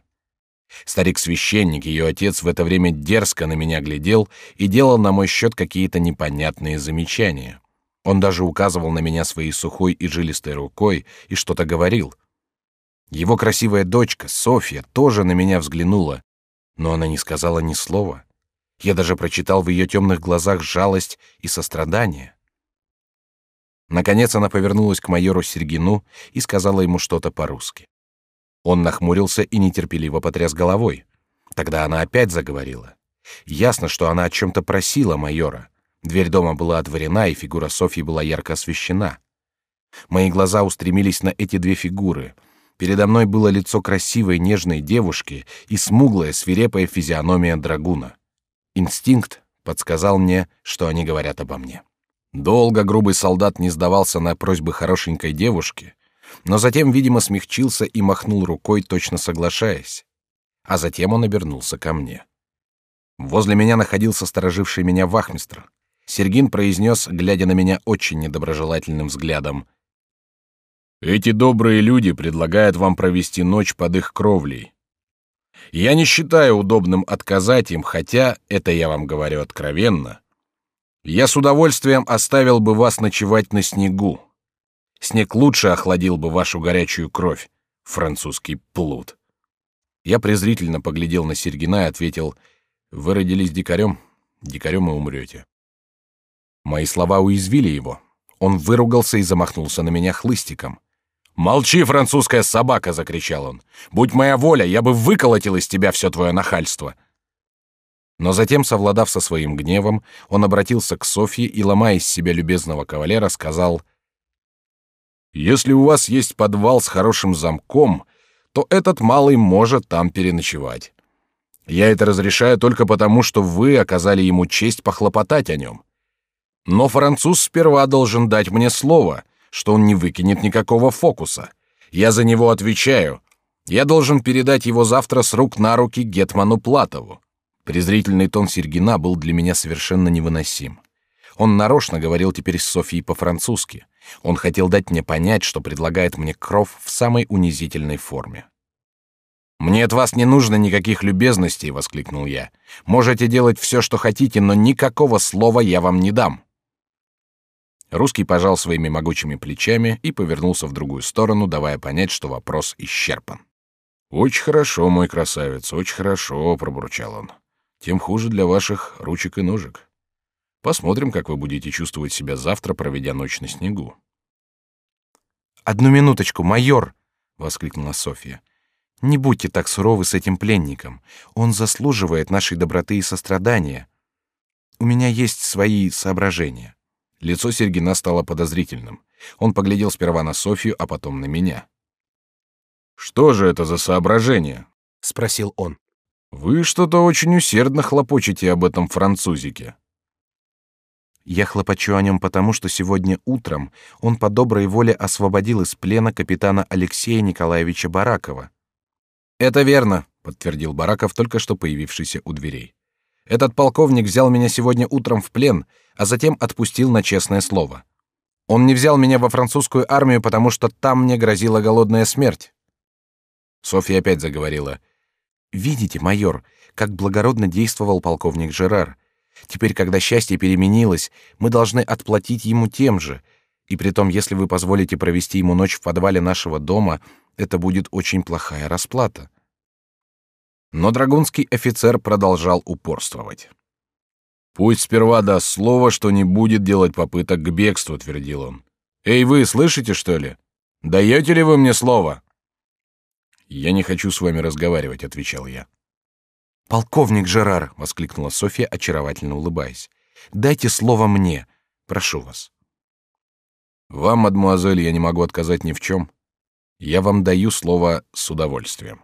Старик-священник, ее отец, в это время дерзко на меня глядел и делал на мой счет какие-то непонятные замечания. Он даже указывал на меня своей сухой и жилистой рукой и что-то говорил. Его красивая дочка, Софья, тоже на меня взглянула, но она не сказала ни слова. Я даже прочитал в ее темных глазах жалость и сострадание. Наконец она повернулась к майору Сергину и сказала ему что-то по-русски. Он нахмурился и нетерпеливо потряс головой. Тогда она опять заговорила. Ясно, что она о чем-то просила майора. Дверь дома была отворена, и фигура Софьи была ярко освещена. Мои глаза устремились на эти две фигуры. Передо мной было лицо красивой, нежной девушки и смуглая, свирепая физиономия драгуна. Инстинкт подсказал мне, что они говорят обо мне. Долго грубый солдат не сдавался на просьбы хорошенькой девушки, но затем, видимо, смягчился и махнул рукой, точно соглашаясь. А затем он обернулся ко мне. Возле меня находился стороживший меня вахмистр. Сергин произнес, глядя на меня очень недоброжелательным взглядом: "Эти добрые люди предлагают вам провести ночь под их кровлей. Я не считаю удобным отказать им, хотя, это я вам говорю откровенно, я с удовольствием оставил бы вас ночевать на снегу. Снег лучше охладил бы вашу горячую кровь, французский плут. Я презрительно поглядел на Сергина и ответил, «Вы родились дикарем, дикарем и умрете». Мои слова уязвили его. Он выругался и замахнулся на меня хлыстиком. «Молчи, французская собака!» — закричал он. «Будь моя воля, я бы выколотил из тебя все твое нахальство!» Но затем, совладав со своим гневом, он обратился к Софье и, ломая из себя любезного кавалера, сказал, «Если у вас есть подвал с хорошим замком, то этот малый может там переночевать. Я это разрешаю только потому, что вы оказали ему честь похлопотать о нем. Но француз сперва должен дать мне слово — что он не выкинет никакого фокуса. Я за него отвечаю. Я должен передать его завтра с рук на руки гетману Платову. Презрительный тон Сергина был для меня совершенно невыносим. Он нарочно говорил теперь с Софией по-французски. Он хотел дать мне понять, что предлагает мне кров в самой унизительной форме. «Мне от вас не нужно никаких любезностей», — воскликнул я. «Можете делать все, что хотите, но никакого слова я вам не дам». Русский пожал своими могучими плечами и повернулся в другую сторону, давая понять, что вопрос исчерпан. «Очень хорошо, мой красавец, очень хорошо», — пробурчал он. «Тем хуже для ваших ручек и ножек. Посмотрим, как вы будете чувствовать себя завтра, проведя ночь на снегу». «Одну минуточку, майор!» — воскликнула Софья. «Не будьте так суровы с этим пленником. Он заслуживает нашей доброты и сострадания. У меня есть свои соображения». Лицо Сергина стало подозрительным. Он поглядел сперва на Софию, а потом на меня. Что же это за соображение? спросил он. Вы что-то очень усердно хлопочете об этом французике. Я хлопочу о нем потому, что сегодня утром он по доброй воле освободил из плена капитана Алексея Николаевича Баракова. Это верно, подтвердил Бараков, только что появившийся у дверей. Этот полковник взял меня сегодня утром в плен, а затем отпустил на честное слово. Он не взял меня во французскую армию, потому что там мне грозила голодная смерть. Софья опять заговорила. Видите, майор, как благородно действовал полковник Жерар. Теперь, когда счастье переменилось, мы должны отплатить ему тем же. И притом, если вы позволите провести ему ночь в подвале нашего дома, это будет очень плохая расплата. Но драгунский офицер продолжал упорствовать. Пусть сперва даст слово, что не будет делать попыток к бегству, твердил он. Эй, вы слышите что ли? Даете ли вы мне слово? Я не хочу с вами разговаривать, отвечал я. Полковник Жерар, воскликнула Софья, очаровательно улыбаясь. Дайте слово мне, прошу вас. Вам, мадмуазель, я не могу отказать ни в чем. Я вам даю слово с удовольствием.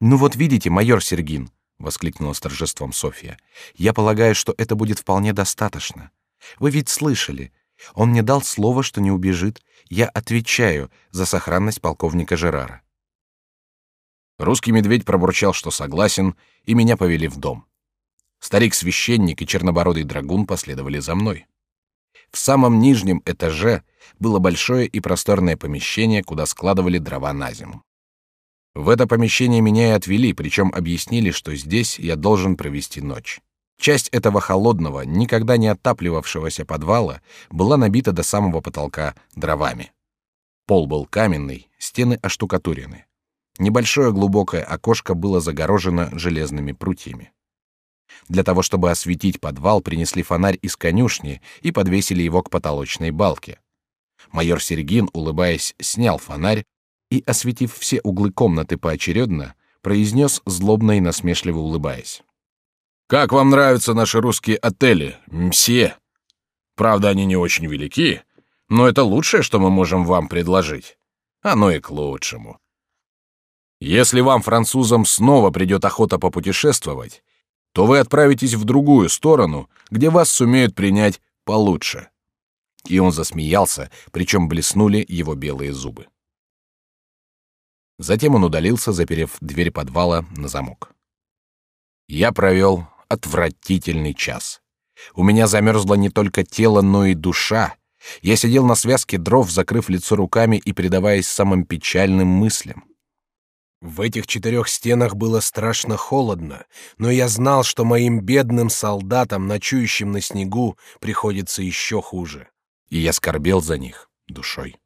Ну вот видите, майор Сергин, воскликнула с торжеством Софья. Я полагаю, что это будет вполне достаточно. Вы ведь слышали, он мне дал слово, что не убежит. Я отвечаю за сохранность полковника Жерара. Русский медведь пробурчал, что согласен, и меня повели в дом. Старик-священник и чернобородый драгун последовали за мной. В самом нижнем этаже было большое и просторное помещение, куда складывали дрова на зиму. В это помещение меня и отвели, причем объяснили, что здесь я должен провести ночь. Часть этого холодного, никогда не отапливавшегося подвала была набита до самого потолка дровами. Пол был каменный, стены оштукатурены. Небольшое глубокое окошко было загорожено железными прутьями. Для того, чтобы осветить подвал, принесли фонарь из конюшни и подвесили его к потолочной балке. Майор Сергин, улыбаясь, снял фонарь и, осветив все углы комнаты поочередно, произнес злобно и насмешливо улыбаясь: "Как вам нравятся наши русские отели, мсье? Правда, они не очень велики, но это лучшее, что мы можем вам предложить. Оно и к лучшему. Если вам, французам, снова придет охота попутешествовать, то вы отправитесь в другую сторону, где вас сумеют принять получше. И он засмеялся, причем блеснули его белые зубы. Затем он удалился, заперев дверь подвала на замок. Я провел отвратительный час. У меня замерзло не только тело, но и душа. Я сидел на связке дров, закрыв лицо руками и предаваясь самым печальным мыслям. В этих четырех стенах было страшно холодно, но я знал, что моим бедным солдатам, ночующим на снегу, приходится еще хуже. И я скорбел за них душой.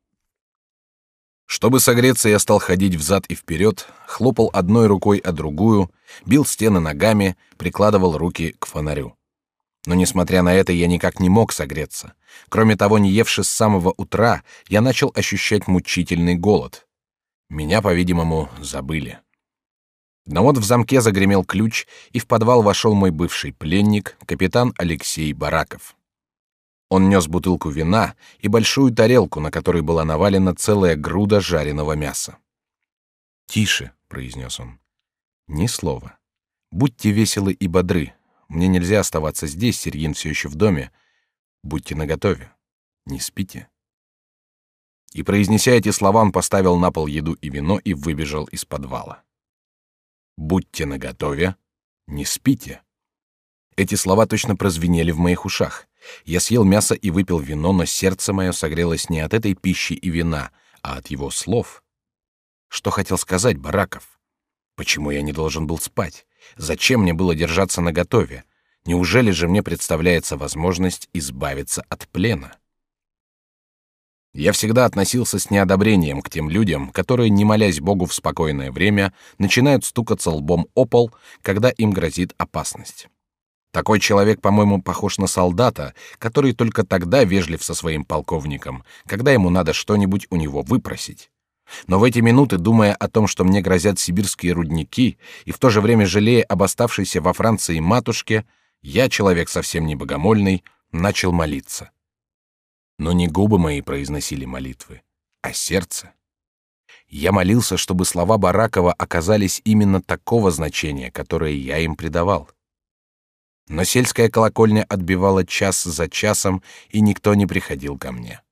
Чтобы согреться, я стал ходить взад и вперед, хлопал одной рукой о другую, бил стены ногами, прикладывал руки к фонарю. Но несмотря на это, я никак не мог согреться. Кроме того, не евши с самого утра, я начал ощущать мучительный голод. Меня, по-видимому, забыли. Но вот в замке загремел ключ, и в подвал вошел мой бывший пленник, капитан Алексей Бараков. Он нес бутылку вина и большую тарелку, на которой была навалена целая груда жареного мяса. «Тише», — произнес он. «Ни слова. Будьте веселы и бодры. Мне нельзя оставаться здесь, Сергин все еще в доме. Будьте наготове. Не спите». И произнеся эти слова, он поставил на пол еду и вино и выбежал из подвала. Будьте наготове, не спите. Эти слова точно прозвенели в моих ушах. Я съел мясо и выпил вино, но сердце мое согрелось не от этой пищи и вина, а от его слов. Что хотел сказать Бараков? Почему я не должен был спать? Зачем мне было держаться наготове? Неужели же мне представляется возможность избавиться от плена? Я всегда относился с неодобрением к тем людям, которые, не молясь Богу в спокойное время, начинают стукаться лбом о пол, когда им грозит опасность. Такой человек, по-моему, похож на солдата, который только тогда вежлив со своим полковником, когда ему надо что-нибудь у него выпросить. Но в эти минуты, думая о том, что мне грозят сибирские рудники, и в то же время жалея об оставшейся во Франции матушке, я, человек совсем не богомольный, начал молиться. Но не губы мои произносили молитвы, а сердце. Я молился, чтобы слова Баракова оказались именно такого значения, которое я им придавал. Но сельская колокольня отбивала час за часом, и никто не приходил ко мне.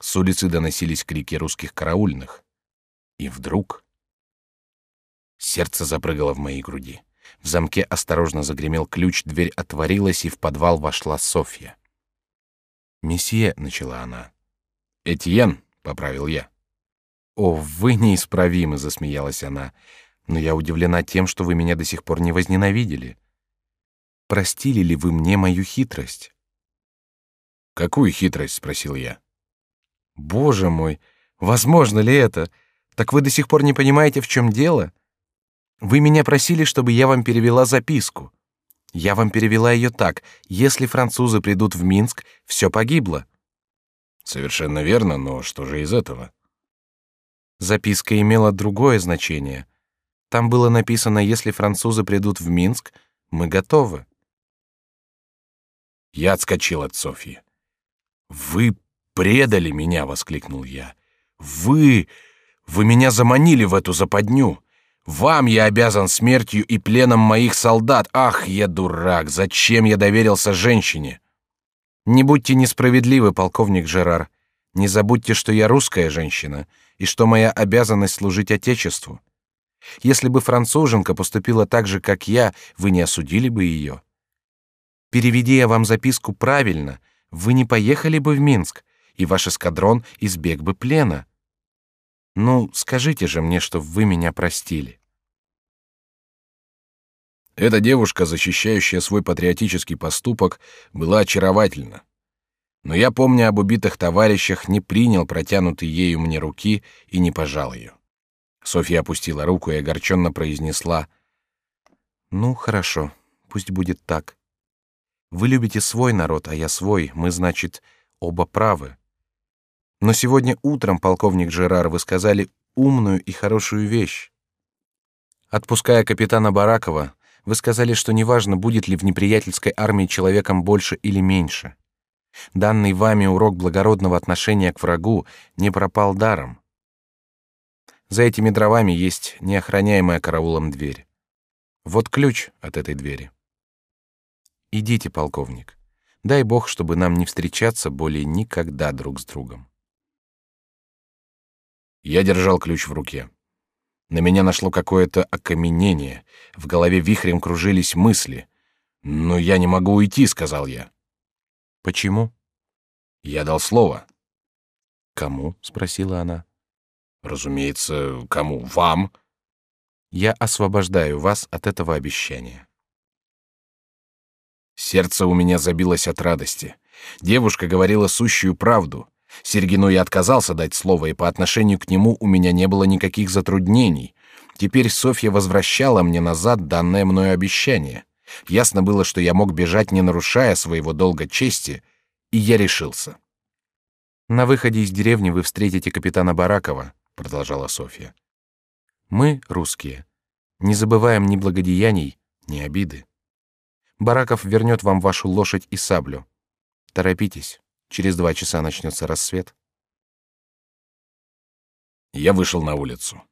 С улицы доносились крики русских караульных. И вдруг сердце запрыгало в моей груди. В замке осторожно загремел ключ, дверь отворилась, и в подвал вошла Софья. «Месье», — начала она. «Этьен», — поправил я. «О, вы неисправимы», — засмеялась она. «Но я удивлена тем, что вы меня до сих пор не возненавидели. Простили ли вы мне мою хитрость?» «Какую хитрость?» — спросил я. «Боже мой, возможно ли это? Так вы до сих пор не понимаете, в чем дело? Вы меня просили, чтобы я вам перевела записку. Я вам перевела ее так: если французы придут в Минск, все погибло. Совершенно верно, но что же из этого? Записка имела другое значение. Там было написано: если французы придут в Минск, мы готовы. Я отскочил от Софьи. Вы предали меня, воскликнул я. Вы, вы меня заманили в эту западню. Вам я обязан смертью и пленом моих солдат. Ах, я дурак! Зачем я доверился женщине? Не будьте несправедливы, полковник Жерар. Не забудьте, что я русская женщина и что моя обязанность служить отечеству. Если бы француженка поступила так же, как я, вы не осудили бы ее. Переведи я вам записку правильно, вы не поехали бы в Минск, и ваш эскадрон избег бы плена. Ну, скажите же мне, что вы меня простили. Эта девушка, защищающая свой патриотический поступок, была очаровательна. Но я, помня об убитых товарищах, не принял протянутые ею мне руки и не пожал ее. Софья опустила руку и огорченно произнесла: "Ну, хорошо, пусть будет так. Вы любите свой народ, а я свой. Мы, значит, оба правы. Но сегодня утром, полковник Жерар, вы сказали умную и хорошую вещь. Отпуская капитана Баракова, вы сказали, что неважно, будет ли в неприятельской армии человеком больше или меньше. Данный вами урок благородного отношения к врагу не пропал даром. За этими дровами есть неохраняемая караулом дверь. Вот ключ от этой двери. Идите, полковник. Дай бог, чтобы нам не встречаться более никогда друг с другом. Я держал ключ в руке. На меня нашло какое-то окаменение, в голове вихрем кружились мысли. «Но я не могу уйти», — сказал я. «Почему?» «Я дал слово». «Кому?» — спросила она. «Разумеется, кому? Вам». «Я освобождаю вас от этого обещания». Сердце у меня забилось от радости. Девушка говорила сущую правду. Сергину я отказался дать слово, и по отношению к нему у меня не было никаких затруднений. Теперь Софья возвращала мне назад данное мною обещание. Ясно было, что я мог бежать, не нарушая своего долга чести, и я решился. На выходе из деревни вы встретите капитана Баракова, продолжала Софья. Мы русские не забываем ни благодеяний, ни обиды. Бараков вернет вам вашу лошадь и саблю. Торопитесь. Через два часа начнется рассвет. Я вышел на улицу.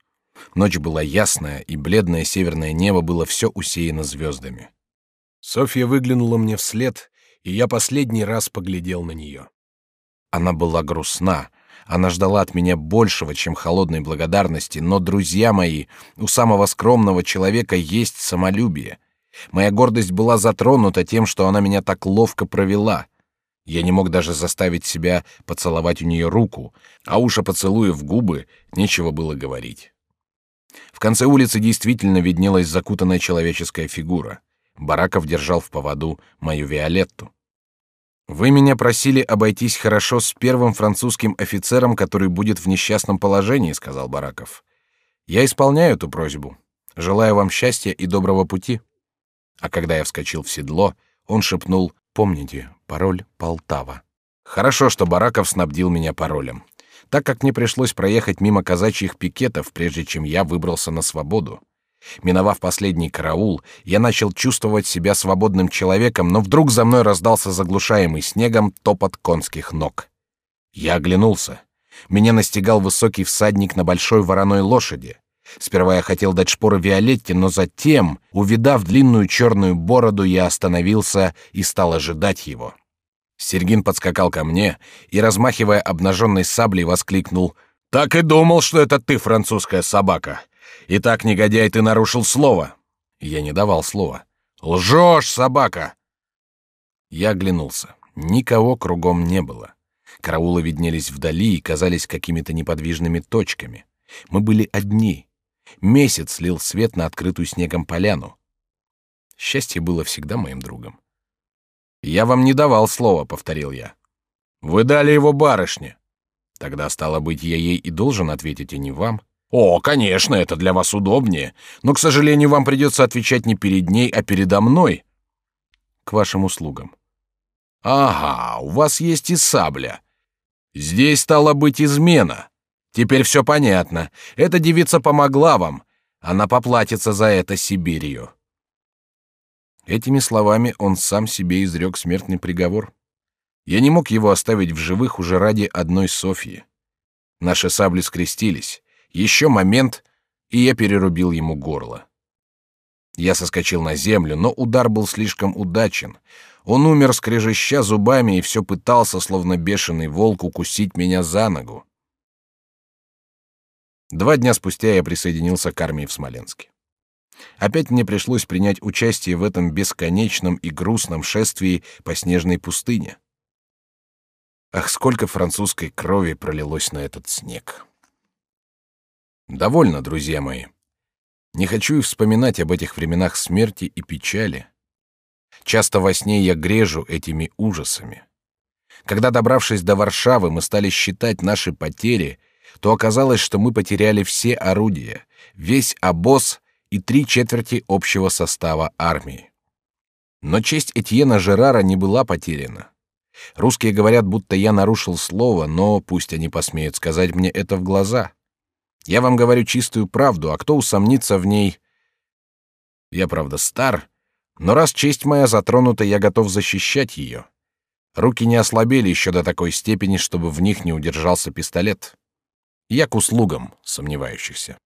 Ночь была ясная, и бледное северное небо было все усеяно звездами. Софья выглянула мне вслед, и я последний раз поглядел на нее. Она была грустна, она ждала от меня большего, чем холодной благодарности, но, друзья мои, у самого скромного человека есть самолюбие. Моя гордость была затронута тем, что она меня так ловко провела. Я не мог даже заставить себя поцеловать у нее руку, а уж о поцелуе в губы нечего было говорить. В конце улицы действительно виднелась закутанная человеческая фигура. Бараков держал в поводу мою Виолетту. Вы меня просили обойтись хорошо с первым французским офицером, который будет в несчастном положении, сказал Бараков. Я исполняю эту просьбу. Желаю вам счастья и доброго пути. А когда я вскочил в седло, он шепнул: "Помните, пароль Полтава". Хорошо, что Бараков снабдил меня паролем, так как мне пришлось проехать мимо казачьих пикетов, прежде чем я выбрался на свободу. Миновав последний караул, я начал чувствовать себя свободным человеком, но вдруг за мной раздался заглушаемый снегом топот конских ног. Я оглянулся. Меня настигал высокий всадник на большой вороной лошади. Сперва я хотел дать шпоры Виолетте, но затем, увидав длинную черную бороду, я остановился и стал ожидать его. Сергин подскакал ко мне и, размахивая обнаженной саблей, воскликнул «Так и думал, что это ты, французская собака! Итак, негодяй, ты нарушил слово!» Я не давал слова. «Лжешь, собака!» Я оглянулся. Никого кругом не было. Караулы виднелись вдали и казались какими-то неподвижными точками. Мы были одни. Месяц лил свет на открытую снегом поляну. Счастье было всегда моим другом. «Я вам не давал слова», — повторил я. «Вы дали его барышне». «Тогда, стало быть, я ей и должен ответить, а не вам». «О, конечно, это для вас удобнее, но, к сожалению, вам придется отвечать не перед ней, а передо мной». «К вашим услугам». «Ага, у вас есть и сабля. Здесь стала быть измена. Теперь все понятно. Эта девица помогла вам. Она поплатится за это Сибирью». Этими словами он сам себе изрек смертный приговор. Я не мог его оставить в живых уже ради одной Софьи. Наши сабли скрестились. Еще момент, и я перерубил ему горло. Я соскочил на землю, но удар был слишком удачен. Он умер, скрежеща зубами, и все пытался, словно бешеный волк, укусить меня за ногу. Два дня спустя я присоединился к армии в Смоленске. Опять мне пришлось принять участие в этом бесконечном и грустном шествии по снежной пустыне. Ах, сколько французской крови пролилось на этот снег. Довольно, друзья мои. Не хочу и вспоминать об этих временах смерти и печали. Часто во сне я грежу этими ужасами. Когда, добравшись до Варшавы, мы стали считать наши потери, то оказалось, что мы потеряли все орудия, весь обоз и три четверти общего состава армии. Но честь Этьена Жерара не была потеряна. Русские говорят, будто я нарушил слово, но пусть они посмеют сказать мне это в глаза. Я вам говорю чистую правду, а кто усомнится в ней... Я, правда, стар, но раз честь моя затронута, я готов защищать ее. Руки не ослабели еще до такой степени, чтобы в них не удержался пистолет. Я к услугам сомневающихся.